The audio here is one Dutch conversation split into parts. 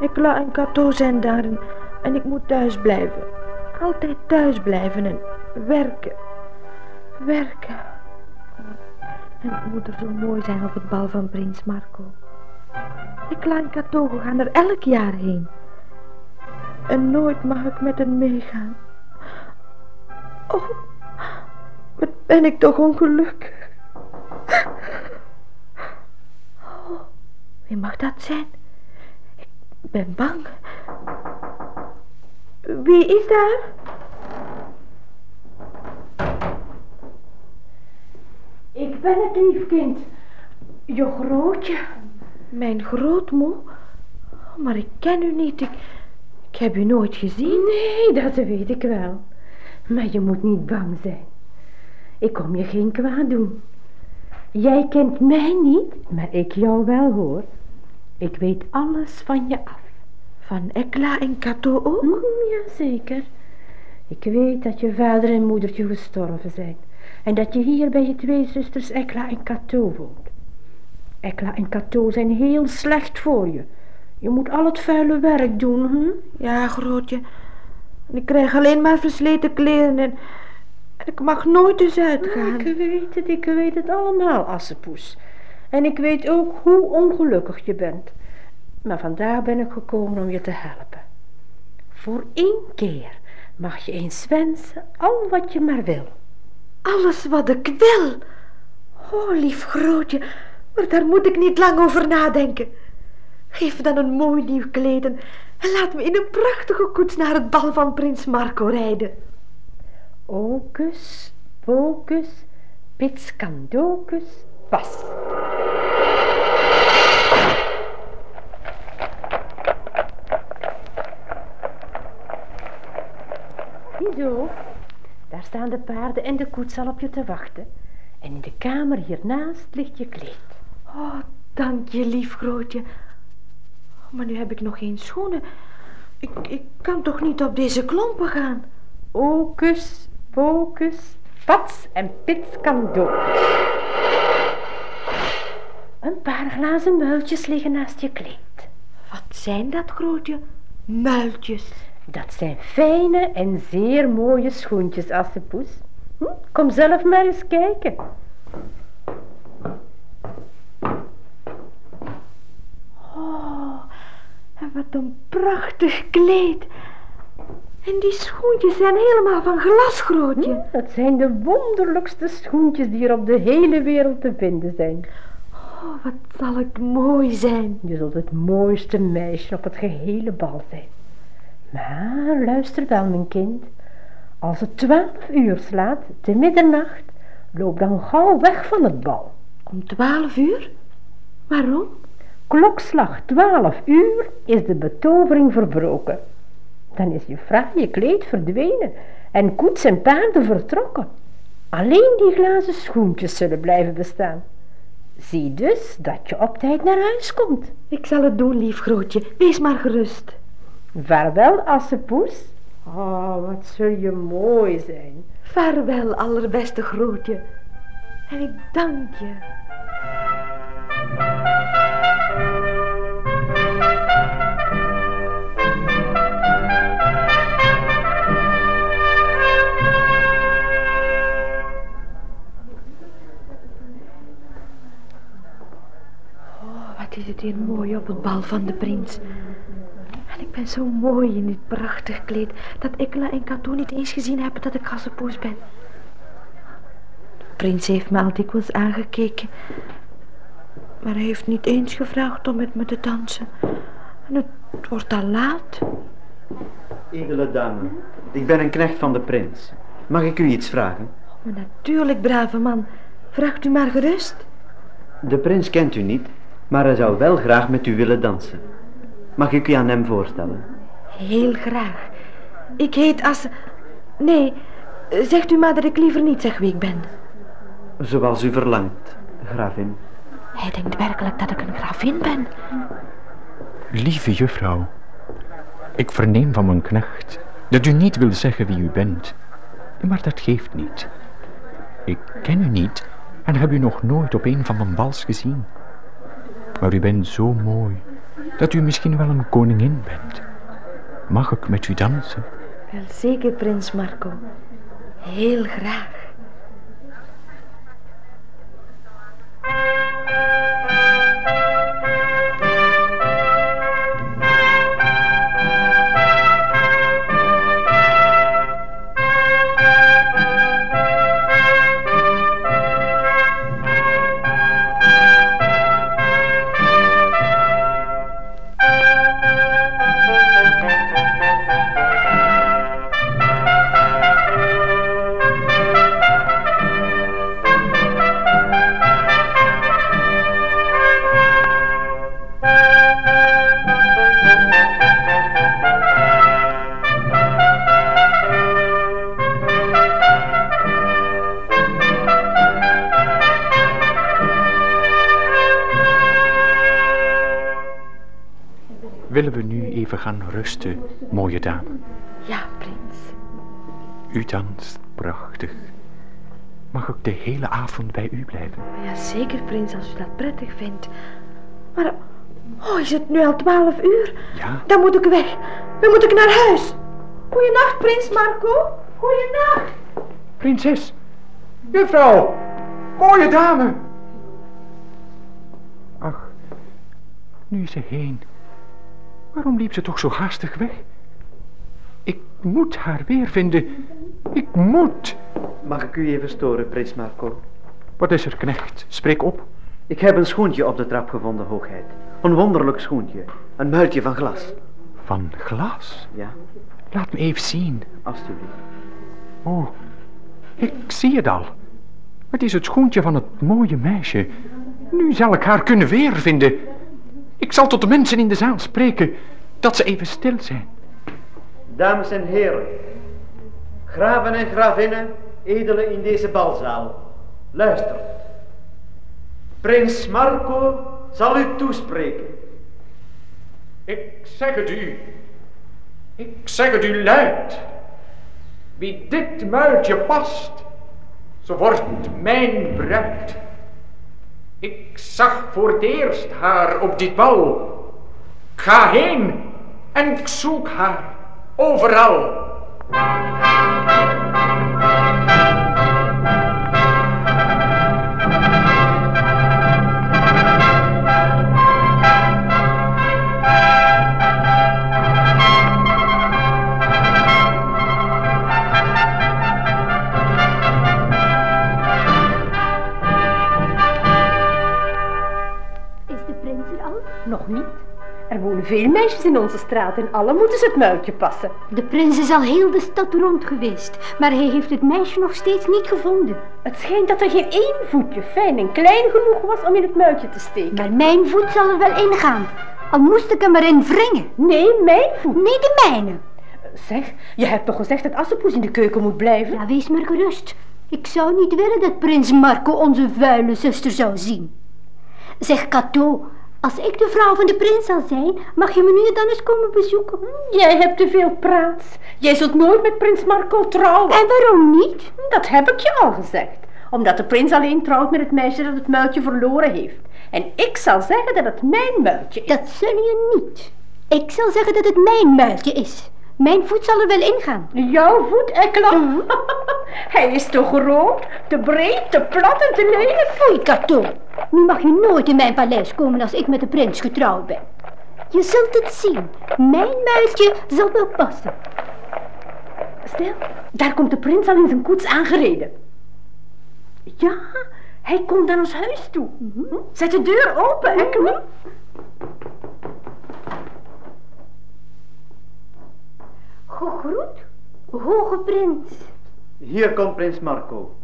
Ekla en Kato zijn daar en, ik moet thuis blijven. Altijd thuis blijven en werken. Werken. En het moet er zo mooi zijn op het bal van prins Marco. Ekla en Kato gaan er elk jaar heen. En nooit mag ik met hen meegaan. Oh, wat ben ik toch ongelukkig. Wie mag dat zijn? Ik ben bang. Wie is daar? Ik ben het lief kind. Je grootje. Mijn grootmoe? Maar ik ken u niet. Ik, ik heb u nooit gezien. Nee, dat weet ik wel. Maar je moet niet bang zijn. Ik kom je geen kwaad doen. Jij kent mij niet, maar ik jou wel hoor. Ik weet alles van je af. Van Ekla en Kato ook? Mm, jazeker. Ik weet dat je vader en moedertje gestorven zijn. En dat je hier bij je twee zusters Ekla en Kato woont. Ekla en Kato zijn heel slecht voor je. Je moet al het vuile werk doen, hm? Ja, grootje. Ik krijg alleen maar versleten kleren en, en ik mag nooit eens uitgaan. Ik weet het, ik weet het allemaal, Assepoes. En ik weet ook hoe ongelukkig je bent. Maar vandaar ben ik gekomen om je te helpen. Voor één keer mag je eens wensen al wat je maar wil. Alles wat ik wil? Oh, lief grootje, maar daar moet ik niet lang over nadenken. Geef me dan een mooi nieuw kleed en laat me in een prachtige koets naar het bal van prins Marco rijden. Ocus, pocus, pitscandocus, pas. Ziezo, daar staan de paarden en de koets al op je te wachten. En in de kamer hiernaast ligt je kleed. Oh, dank je, lief grootje. Maar nu heb ik nog geen schoenen. Ik, ik kan toch niet op deze klompen gaan? Ocus, pocus, pats en pits kan docus. Een paar glazen muiltjes liggen naast je kleed. Wat zijn dat, grootje? Muiltjes. Dat zijn fijne en zeer mooie schoentjes, Assepoes. Hm? Kom zelf maar eens kijken. Oh, wat een prachtig kleed. En die schoentjes zijn helemaal van glas, grootje. Hm, dat zijn de wonderlijkste schoentjes die er op de hele wereld te vinden zijn. Oh, wat zal ik mooi zijn. Je zult het mooiste meisje op het gehele bal zijn. Maar luister wel, mijn kind. Als het twaalf uur slaat, te middernacht, loop dan gauw weg van het bal. Om twaalf uur? Waarom? Klokslag twaalf uur is de betovering verbroken. Dan is je fraaie kleed verdwenen en koets en paarden vertrokken. Alleen die glazen schoentjes zullen blijven bestaan. Zie dus dat je op tijd naar huis komt. Ik zal het doen, lief grootje. Wees maar gerust. Vaarwel, Assepoes. Oh, wat zul je mooi zijn. Vaarwel, allerbeste grootje. En ik dank je. Bal van de prins. En ik ben zo mooi in dit prachtig kleed... dat Ekla en Kato niet eens gezien hebben dat ik gassenpoes ben. De prins heeft me al dikwijls aangekeken... maar hij heeft niet eens gevraagd om met me te dansen. En het wordt al laat. Edele dame, ik ben een knecht van de prins. Mag ik u iets vragen? Maar natuurlijk, brave man. Vraagt u maar gerust. De prins kent u niet, maar hij zou wel graag met u willen dansen. Mag ik u aan hem voorstellen? Heel graag. Ik heet As... Nee, zegt u maar dat ik liever niet zeg wie ik ben. Zoals u verlangt, gravin. Hij denkt werkelijk dat ik een gravin ben. Lieve juffrouw, ik verneem van mijn knecht dat u niet wil zeggen wie u bent. Maar dat geeft niet. Ik ken u niet en heb u nog nooit op een van mijn bals gezien. Maar u bent zo mooi, dat u misschien wel een koningin bent. Mag ik met u dansen? Wel zeker, prins Marco. Heel graag. Willen we nu even gaan rusten, mooie dame? Ja, prins. U danst prachtig. Mag ik de hele avond bij u blijven? Ja, zeker, prins, als u dat prettig vindt. Maar, oh, is het nu al twaalf uur? Ja? Dan moet ik weg. Dan moet ik naar huis. Goeienacht, prins Marco. Goeienacht. Prinses! Juffrouw! Mooie dame! Ach, nu is ze heen. Waarom liep ze toch zo haastig weg? Ik moet haar weer vinden. Ik moet. Mag ik u even storen, prins Marco? Wat is er, knecht? Spreek op. Ik heb een schoentje op de trap gevonden, hoogheid. Een wonderlijk schoentje. Een muiltje van glas. Van glas? Ja, Laat me even zien. alstublieft. Oh, ik zie het al. Het is het schoentje van het mooie meisje. Nu zal ik haar kunnen weervinden. Ik zal tot de mensen in de zaal spreken dat ze even stil zijn. Dames en heren, graven en gravinnen, edelen in deze balzaal, luistert. Prins Marco zal u toespreken. Ik zeg het u. Ik zeg het u luid. Wie dit muiltje past, zo wordt mijn bruid. Ik zag voor het eerst haar op dit bal. Ik ga heen en ik zoek haar overal. Er wonen veel meisjes in onze straat en alle moeten ze het muiltje passen. De prins is al heel de stad rond geweest, maar hij heeft het meisje nog steeds niet gevonden. Het schijnt dat er geen één voetje fijn en klein genoeg was om in het muiltje te steken. Maar mijn voet zal er wel ingaan, al moest ik hem erin wringen. Nee, mijn voet. Nee, de mijne. Zeg, je hebt toch gezegd dat Assepoes in de keuken moet blijven? Ja, wees maar gerust. Ik zou niet willen dat prins Marco onze vuile zuster zou zien. Zeg, Cato, als ik de vrouw van de prins zal zijn, mag je me nu dan eens komen bezoeken. Jij hebt te veel praat. Jij zult nooit met prins Marco trouwen. En waarom niet? Dat heb ik je al gezegd. Omdat de prins alleen trouwt met het meisje dat het muiltje verloren heeft. En ik zal zeggen dat het mijn muiltje is. Dat zul je niet. Ik zal zeggen dat het mijn muiltje is. Mijn voet zal er wel ingaan. Jouw voet, Ekla? Hij is te groot, te breed, te plat en te lelijk. Foei, Cato. Nu mag je nooit in mijn paleis komen als ik met de prins getrouwd ben. Je zult het zien. Mijn muiltje zal wel passen. Stil, daar komt de prins al in zijn koets aangereden. Ja, hij komt naar ons huis toe. Zet de deur open, Ekla. Gegroet, hoge prins. Hier komt prins Marco.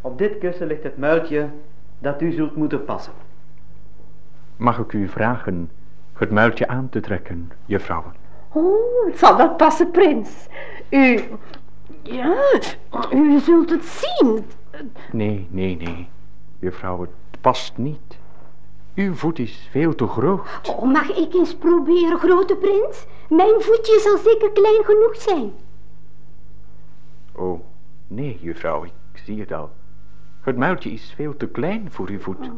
Op dit kussen ligt het muiltje dat u zult moeten passen. Mag ik u vragen het muiltje aan te trekken, juffrouw? Oh, het zal wel passen, prins. U... Ja, u zult het zien. Nee, nee, nee. Juffrouw, het past niet. Uw voet is veel te groot. Oh, mag ik eens proberen, grote prins? Mijn voetje zal zeker klein genoeg zijn. Oh, nee, juffrouw, ik zie het al. Het muiltje is veel te klein voor uw voet.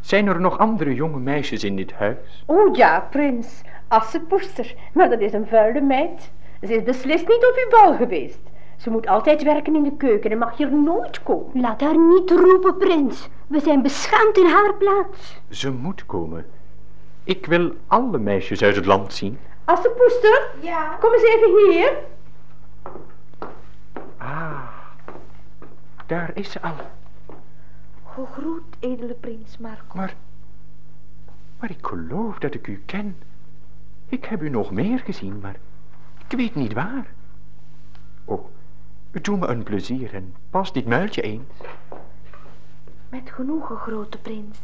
Zijn er nog andere jonge meisjes in dit huis? Oh ja, prins. Assepoester. Maar dat is een vuile meid. Ze is beslist niet op uw bal geweest. Ze moet altijd werken in de keuken en mag hier nooit komen. Laat haar niet roepen, prins. We zijn beschaamd in haar plaats. Ze moet komen. Ik wil alle meisjes uit het land zien. Assepoester, Ja? kom eens even hier. Ah, daar is ze al. Gegroet, edele prins Marco. Maar, maar ik geloof dat ik u ken. Ik heb u nog meer gezien, maar ik weet niet waar. Oh, doe me een plezier en pas dit muiltje eens. Met genoegen, grote prins.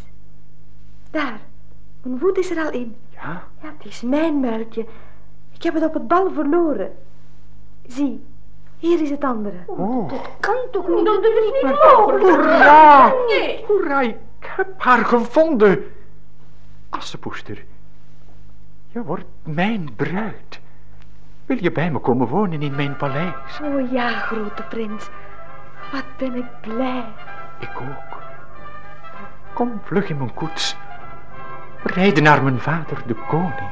Daar, mijn voet is er al in. Ja, Ja, het is mijn muiltje. Ik heb het op het bal verloren. Zie, hier is het andere. oh, Kan toch niet? Dat is niet mogelijk. Hoera! Nee. hoera, ik heb haar gevonden. Assepoester, je wordt mijn bruid. Wil je bij me komen wonen in mijn paleis? Oh ja, grote prins. Wat ben ik blij. Ik ook. Kom vlug in mijn koets. Rijden naar mijn vader, de koning.